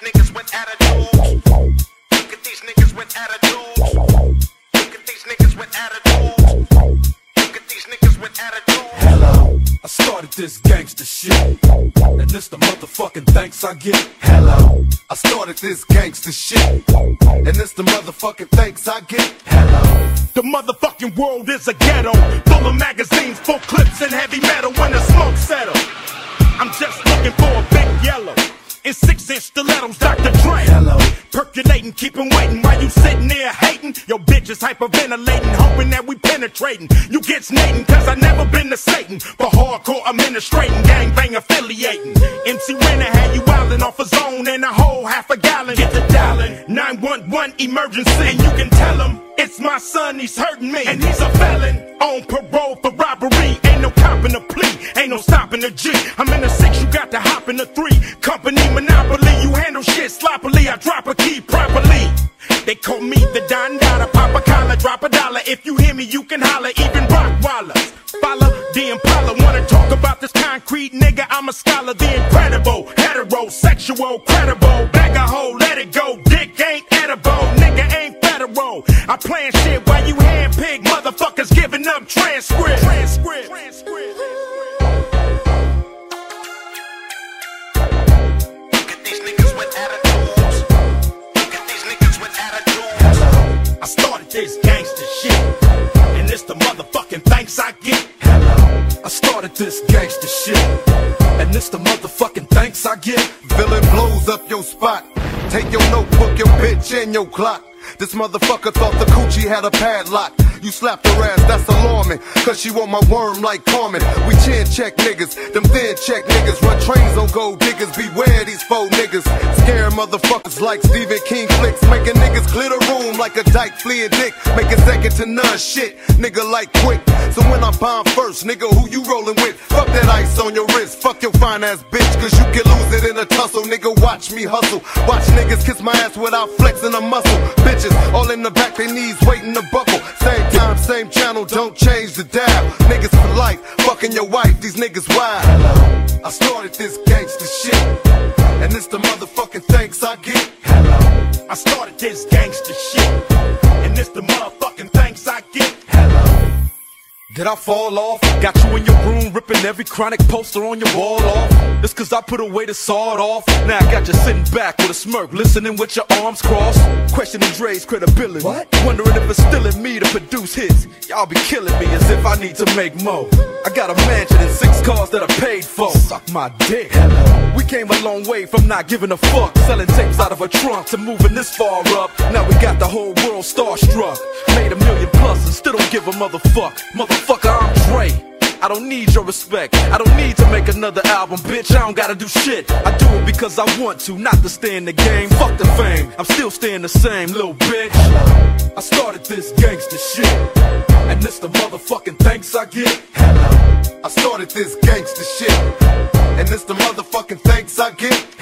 niggas with attitudes. Look at these niggas with attitudes. Look at these niggas with attitudes. Look at these niggas with attitudes. Hello, I started this gangster shit. And this the motherfucking thanks I get. Hello, I started this gangster shit. And this the motherfucking thanks I get. Hello. The motherfucking world is a ghetto, full of magazines, full clips, and heavy metal when the smoke settle. I'm just looking for a big yellow. In six inch stilettos, Dr. Dre. Hello. Percolating, keep 'em waiting while you sitting there hating. Your bitch is hyperventilating, hoping that we penetrating. You get snating, cause I never been to Satan. But hardcore administrating, gangbang affiliating. MC Renner had you wildin' off a zone and a whole half a gallon. Get the dialing, 911 emergency. And you can tell him it's my son, he's hurting me. And he's a felon on parole for robbery. Ain't no copping a plea, ain't no stopping a G. I'm in the six, you got to hop in the three. Company monopoly, you handle shit sloppily. I drop a key properly. They call me the Don Dada, pop a collar, drop a dollar. If you hear me, you can holler, even rock Rockwallers. Follow the Impala, wanna talk about this concrete nigga? I'm a scholar, the incredible, heterosexual, credible. Bag a hoe, let it go. Dick ain't edible, nigga ain't federal. I plan shit while you handpick motherfuckers giving up transcript. Transcript. Transcript. Look at these niggas with attitudes. Look at these niggas with attitudes. Hello. I started this gangster shit, and it's the motherfucking thanks I get. Hello. I started this gangster shit. And it's the motherfucking thanks I get. Villain blows up your spot. Take your notebook, your bitch, and your clock. This motherfucker thought the coochie had a padlock. You slapped her ass, that's alarming. Cause she want my worm like Carmen. We chin check niggas, them thin check niggas. Run trains on gold diggers, beware these faux niggas. Scare motherfuckers like Stephen King flicks. Making niggas clear the room like a dyke fleeing dick. Make it second to none shit, nigga like quick. So when I bomb first, nigga, who you rolling with? Fuck that ice on your wrist, fuck your fine ass bitch. Cause you can lose it in a tussle, nigga. Watch me hustle. Watch niggas kiss my ass without flexing a muscle. Bitches all in the back, they knees waiting to buckle. Same time, same channel, don't change the dial. Niggas for life, fucking your wife, these niggas wild. Hello. I started this gangster shit. And it's the motherfucking thanks I get. Hello. I started this gangster shit, Did I fall off? Got you in your room ripping every chronic poster on your wall off. It's cause I put away the sawed off. Now I got you sitting back with a smirk, listening with your arms crossed. Questioning Dre's credibility. What? Wondering if it's still in me to produce hits. Y'all be killing me as if I need to make more. I got a mansion and six cars that I paid for. Suck my dick. Hello. We came a long way from not giving a fuck. Selling tapes out of a trunk to moving this far up. Now we got the whole world starstruck. Still don't give a motherfuck. Motherfucker, I'm Dre. I don't need your respect. I don't need to make another album, bitch. I don't gotta do shit. I do it because I want to, not to stay in the game. Fuck the fame. I'm still staying the same, little bitch. I started this gangster shit. And this the motherfucking thanks I get. I started this gangster shit. And this the motherfucking thanks I get.